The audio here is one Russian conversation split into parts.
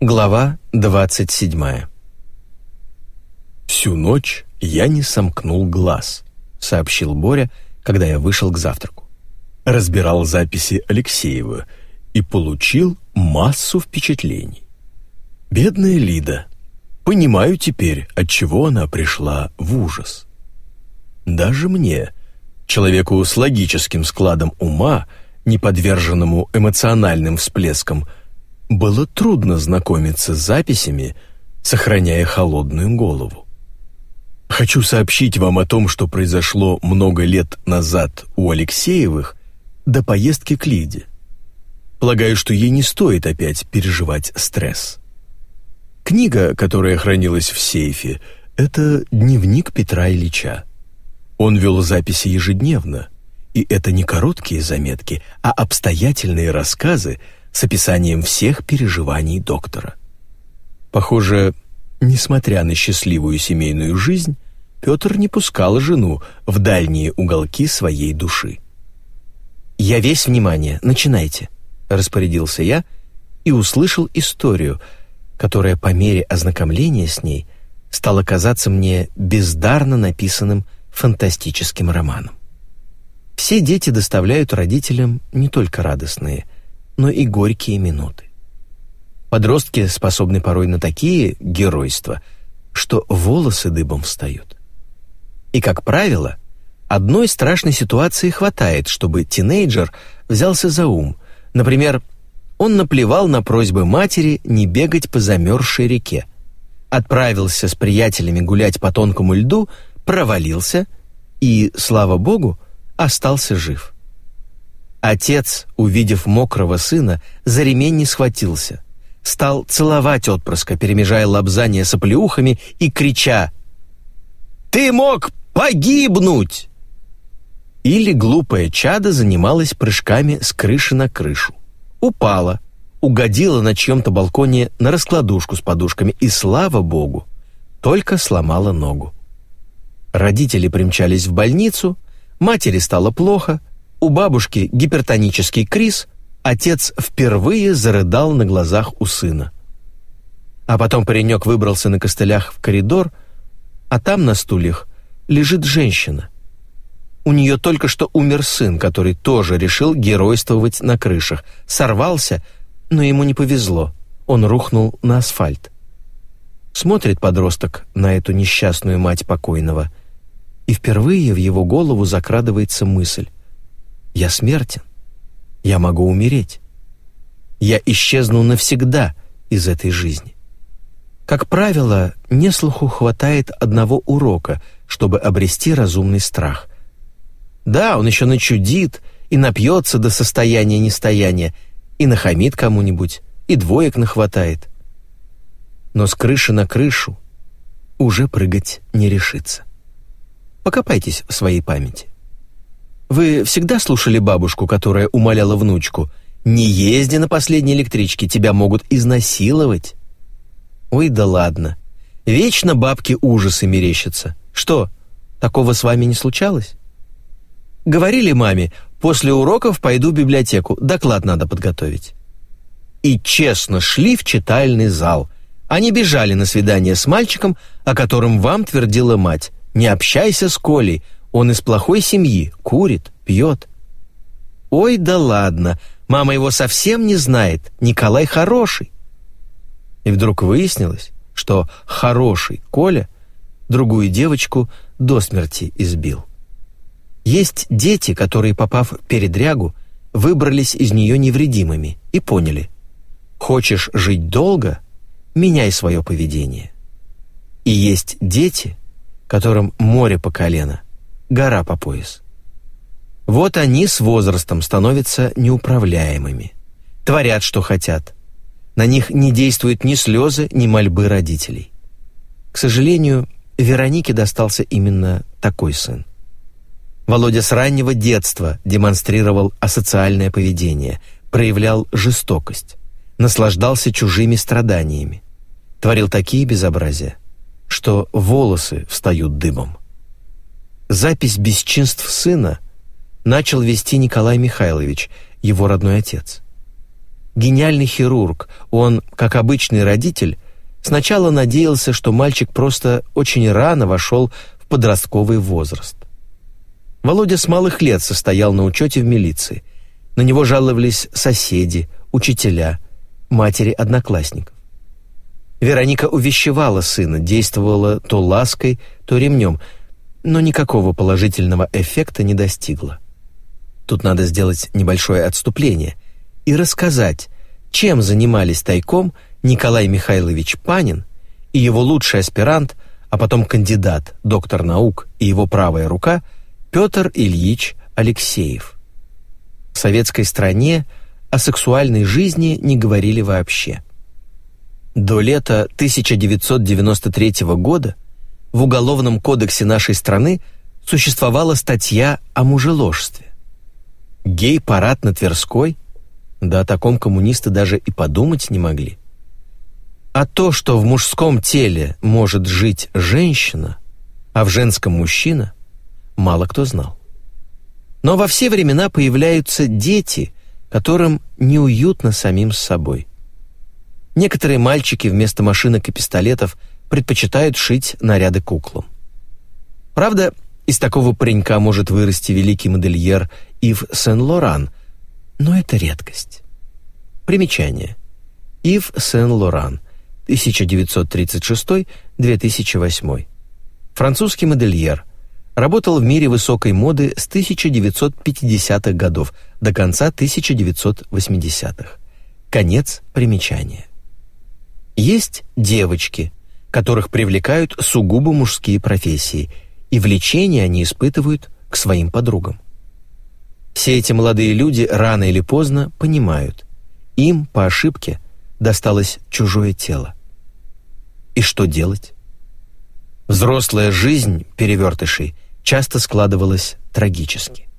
Глава 27 «Всю ночь я не сомкнул глаз», — сообщил Боря, когда я вышел к завтраку. Разбирал записи Алексеева и получил массу впечатлений. Бедная Лида. Понимаю теперь, от чего она пришла в ужас. Даже мне, человеку с логическим складом ума, не подверженному эмоциональным всплескам, было трудно знакомиться с записями, сохраняя холодную голову. Хочу сообщить вам о том, что произошло много лет назад у Алексеевых до поездки к Лиде. Полагаю, что ей не стоит опять переживать стресс. Книга, которая хранилась в сейфе, это дневник Петра Ильича. Он вел записи ежедневно, и это не короткие заметки, а обстоятельные рассказы с описанием всех переживаний доктора. Похоже, Несмотря на счастливую семейную жизнь, Петр не пускал жену в дальние уголки своей души. «Я весь внимание, начинайте», — распорядился я и услышал историю, которая по мере ознакомления с ней стала казаться мне бездарно написанным фантастическим романом. Все дети доставляют родителям не только радостные, но и горькие минуты. Подростки способны порой на такие геройства, что волосы дыбом встают. И, как правило, одной страшной ситуации хватает, чтобы тинейджер взялся за ум. Например, он наплевал на просьбы матери не бегать по замерзшей реке, отправился с приятелями гулять по тонкому льду, провалился и, слава богу, остался жив. Отец, увидев мокрого сына, за ремень не схватился стал целовать отпрыска, перемежая лобзание соплеухами и крича «Ты мог погибнуть!» Или глупая чада занималась прыжками с крыши на крышу. Упала, угодила на чьем-то балконе на раскладушку с подушками и, слава богу, только сломала ногу. Родители примчались в больницу, матери стало плохо, у бабушки гипертонический криз, отец впервые зарыдал на глазах у сына. А потом паренек выбрался на костылях в коридор, а там на стульях лежит женщина. У нее только что умер сын, который тоже решил геройствовать на крышах. Сорвался, но ему не повезло. Он рухнул на асфальт. Смотрит подросток на эту несчастную мать покойного, и впервые в его голову закрадывается мысль «Я смертен я могу умереть. Я исчезну навсегда из этой жизни. Как правило, неслуху хватает одного урока, чтобы обрести разумный страх. Да, он еще начудит и напьется до состояния нестояния, и нахамит кому-нибудь, и двоек нахватает. Но с крыши на крышу уже прыгать не решится. Покопайтесь в своей памяти. Вы всегда слушали бабушку, которая умоляла внучку, «Не езди на последней электричке, тебя могут изнасиловать». Ой, да ладно. Вечно бабки ужасы мерещатся. Что, такого с вами не случалось? Говорили маме, после уроков пойду в библиотеку, доклад надо подготовить. И честно шли в читальный зал. Они бежали на свидание с мальчиком, о котором вам твердила мать. «Не общайся с Колей, он из плохой семьи, курит, пьет. Ой, да ладно, мама его совсем не знает, Николай хороший. И вдруг выяснилось, что хороший Коля другую девочку до смерти избил. Есть дети, которые, попав в передрягу, выбрались из нее невредимыми и поняли, хочешь жить долго, меняй свое поведение. И есть дети, которым море по колено, гора по пояс. Вот они с возрастом становятся неуправляемыми, творят, что хотят. На них не действуют ни слезы, ни мольбы родителей. К сожалению, Веронике достался именно такой сын. Володя с раннего детства демонстрировал асоциальное поведение, проявлял жестокость, наслаждался чужими страданиями, творил такие безобразия, что волосы встают дыбом. Запись бесчинств сына начал вести Николай Михайлович, его родной отец. гениальный хирург. Он, как обычный родитель, сначала надеялся, что мальчик просто очень рано вошел в подростковый возраст. Володя с малых лет состоял на учете в милиции. На него жаловались соседи, учителя, матери одноклассников. Вероника увещевала сына, действовала то лаской, то ремнем, но никакого положительного эффекта не достигла. Тут надо сделать небольшое отступление и рассказать, чем занимались тайком Николай Михайлович Панин и его лучший аспирант, а потом кандидат, доктор наук и его правая рука Петр Ильич Алексеев. В советской стране о сексуальной жизни не говорили вообще. До лета 1993 года в Уголовном кодексе нашей страны существовала статья о мужеложстве. Гей-парад на Тверской? Да о таком коммунисты даже и подумать не могли. А то, что в мужском теле может жить женщина, а в женском мужчина, мало кто знал. Но во все времена появляются дети, которым неуютно самим с собой. Некоторые мальчики вместо машинок и пистолетов предпочитают шить наряды куклам. Правда, из такого паренька может вырасти великий модельер Ив Сен-Лоран, но это редкость. Примечание. Ив Сен-Лоран, 1936-2008. Французский модельер. Работал в мире высокой моды с 1950-х годов до конца 1980-х. Конец примечания. Есть девочки, которых привлекают сугубо мужские профессии, и влечение они испытывают к своим подругам. Все эти молодые люди рано или поздно понимают, им по ошибке досталось чужое тело. И что делать? Взрослая жизнь перевертышей часто складывалась трагически.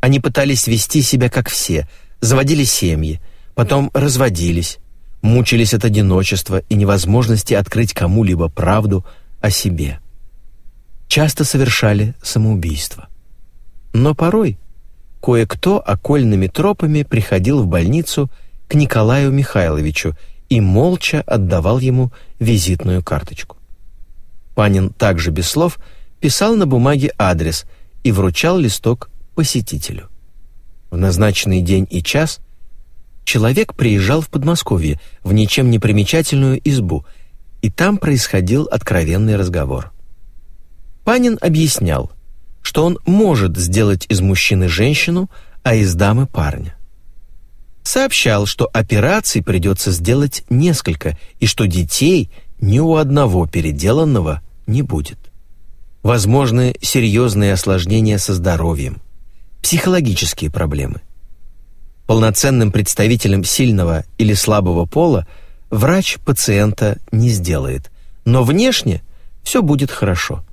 Они пытались вести себя как все, заводили семьи, потом разводились, мучились от одиночества и невозможности открыть кому-либо правду о себе. Часто совершали самоубийство. Но порой кое-кто окольными тропами приходил в больницу к Николаю Михайловичу и молча отдавал ему визитную карточку. Панин также без слов писал на бумаге адрес и вручал листок посетителю. В назначенный день и час – Человек приезжал в Подмосковье, в ничем не примечательную избу, и там происходил откровенный разговор. Панин объяснял, что он может сделать из мужчины женщину, а из дамы парня. Сообщал, что операций придется сделать несколько, и что детей ни у одного переделанного не будет. Возможны серьезные осложнения со здоровьем, психологические проблемы – Полноценным представителем сильного или слабого пола врач пациента не сделает, но внешне все будет хорошо.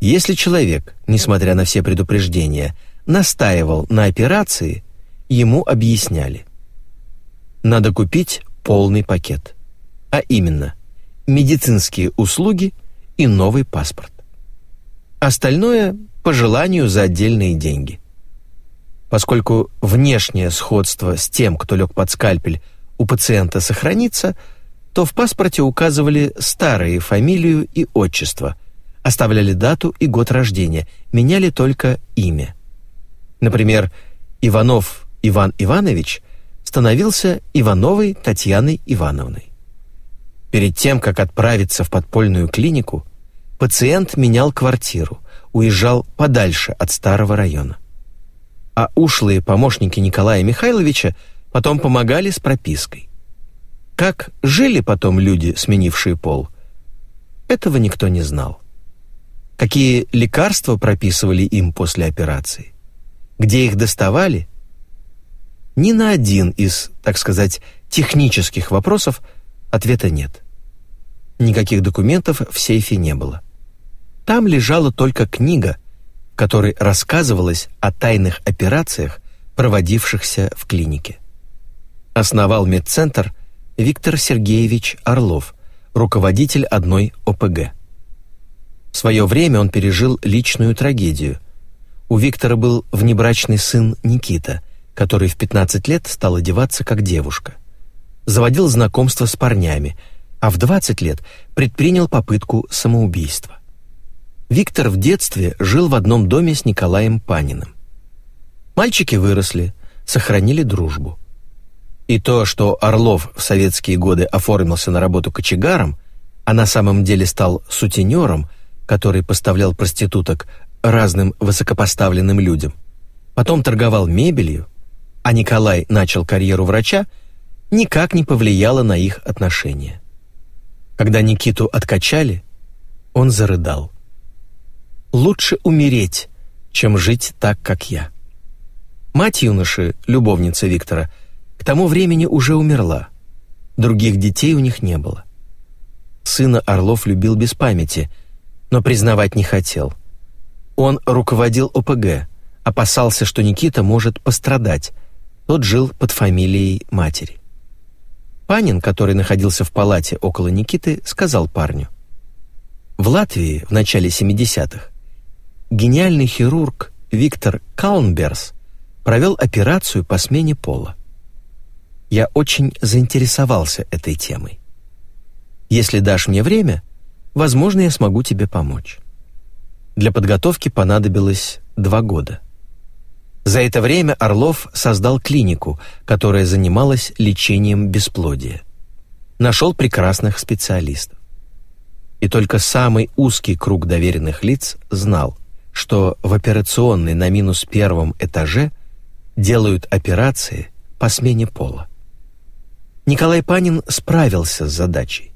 Если человек, несмотря на все предупреждения, настаивал на операции, ему объясняли. Надо купить полный пакет, а именно медицинские услуги и новый паспорт. Остальное по желанию за отдельные деньги. Поскольку внешнее сходство с тем, кто лег под скальпель, у пациента сохранится, то в паспорте указывали старые фамилию и отчество, оставляли дату и год рождения, меняли только имя. Например, Иванов Иван Иванович становился Ивановой Татьяной Ивановной. Перед тем, как отправиться в подпольную клинику, пациент менял квартиру, уезжал подальше от старого района а ушлые помощники Николая Михайловича потом помогали с пропиской. Как жили потом люди, сменившие пол, этого никто не знал. Какие лекарства прописывали им после операции? Где их доставали? Ни на один из, так сказать, технических вопросов ответа нет. Никаких документов в сейфе не было. Там лежала только книга, которой рассказывалось о тайных операциях, проводившихся в клинике. Основал медцентр Виктор Сергеевич Орлов, руководитель одной ОПГ. В свое время он пережил личную трагедию. У Виктора был внебрачный сын Никита, который в 15 лет стал одеваться как девушка. Заводил знакомства с парнями, а в 20 лет предпринял попытку самоубийства. Виктор в детстве жил в одном доме с Николаем Паниным. Мальчики выросли, сохранили дружбу. И то, что Орлов в советские годы оформился на работу кочегаром, а на самом деле стал сутенером, который поставлял проституток разным высокопоставленным людям, потом торговал мебелью, а Николай начал карьеру врача, никак не повлияло на их отношения. Когда Никиту откачали, он зарыдал. «Лучше умереть, чем жить так, как я». Мать юноши, любовница Виктора, к тому времени уже умерла. Других детей у них не было. Сына Орлов любил без памяти, но признавать не хотел. Он руководил ОПГ, опасался, что Никита может пострадать. Тот жил под фамилией матери. Панин, который находился в палате около Никиты, сказал парню. В Латвии в начале 70-х гениальный хирург Виктор Каунберс провел операцию по смене пола. Я очень заинтересовался этой темой. Если дашь мне время, возможно, я смогу тебе помочь. Для подготовки понадобилось два года. За это время Орлов создал клинику, которая занималась лечением бесплодия. Нашел прекрасных специалистов. И только самый узкий круг доверенных лиц знал, что в операционной на минус первом этаже делают операции по смене пола. Николай Панин справился с задачей.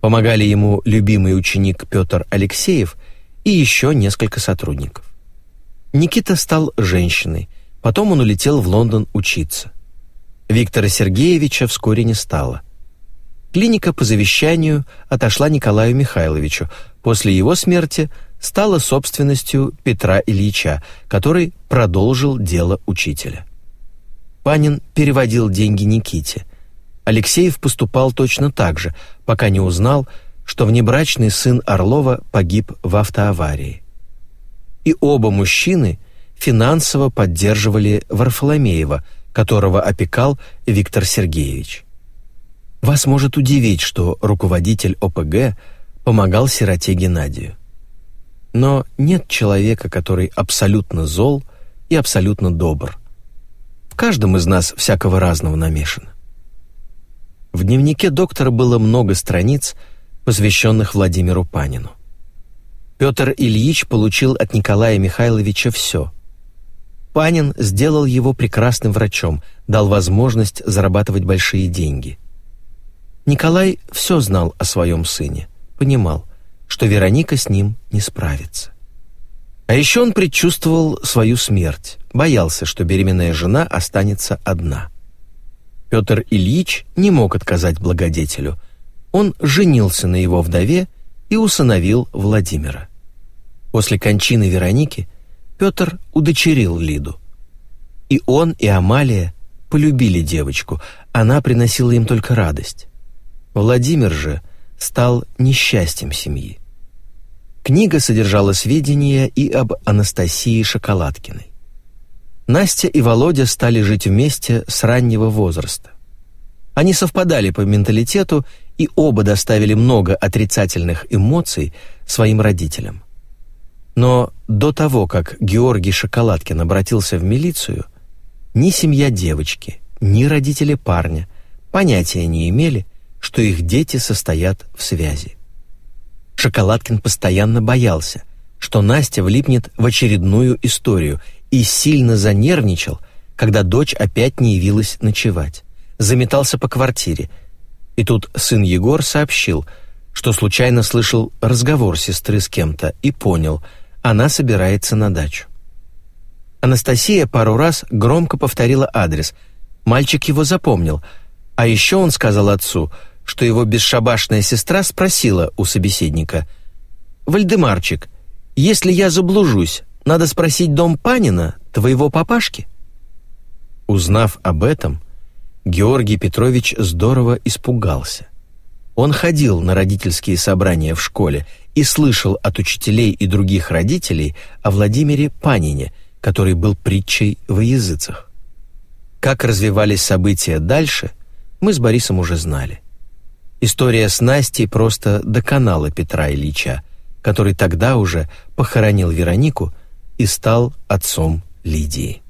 Помогали ему любимый ученик Петр Алексеев и еще несколько сотрудников. Никита стал женщиной, потом он улетел в Лондон учиться. Виктора Сергеевича вскоре не стало. Клиника по завещанию отошла Николаю Михайловичу. После его смерти стала собственностью Петра Ильича, который продолжил дело учителя. Панин переводил деньги Никите – Алексеев поступал точно так же, пока не узнал, что внебрачный сын Орлова погиб в автоаварии. И оба мужчины финансово поддерживали Варфоломеева, которого опекал Виктор Сергеевич. Вас может удивить, что руководитель ОПГ помогал сироте Геннадию. Но нет человека, который абсолютно зол и абсолютно добр. В каждом из нас всякого разного намешано. В дневнике доктора было много страниц, посвященных Владимиру Панину. Петр Ильич получил от Николая Михайловича все. Панин сделал его прекрасным врачом, дал возможность зарабатывать большие деньги. Николай все знал о своем сыне, понимал, что Вероника с ним не справится. А еще он предчувствовал свою смерть, боялся, что беременная жена останется одна – Петр Ильич не мог отказать благодетелю. Он женился на его вдове и усыновил Владимира. После кончины Вероники Петр удочерил Лиду. И он, и Амалия полюбили девочку, она приносила им только радость. Владимир же стал несчастьем семьи. Книга содержала сведения и об Анастасии Шоколадкиной. Настя и Володя стали жить вместе с раннего возраста. Они совпадали по менталитету и оба доставили много отрицательных эмоций своим родителям. Но до того, как Георгий Шоколадкин обратился в милицию, ни семья девочки, ни родители парня понятия не имели, что их дети состоят в связи. Шоколадкин постоянно боялся, что Настя влипнет в очередную историю и сильно занервничал, когда дочь опять не явилась ночевать. Заметался по квартире. И тут сын Егор сообщил, что случайно слышал разговор сестры с кем-то и понял, она собирается на дачу. Анастасия пару раз громко повторила адрес. Мальчик его запомнил. А еще он сказал отцу, что его бесшабашная сестра спросила у собеседника, «Вальдемарчик, если я заблужусь, надо спросить дом Панина, твоего папашки». Узнав об этом, Георгий Петрович здорово испугался. Он ходил на родительские собрания в школе и слышал от учителей и других родителей о Владимире Панине, который был притчей во языцах. Как развивались события дальше, мы с Борисом уже знали. История с Настей просто доконала Петра Ильича, который тогда уже похоронил Веронику и стал отцом Лидии.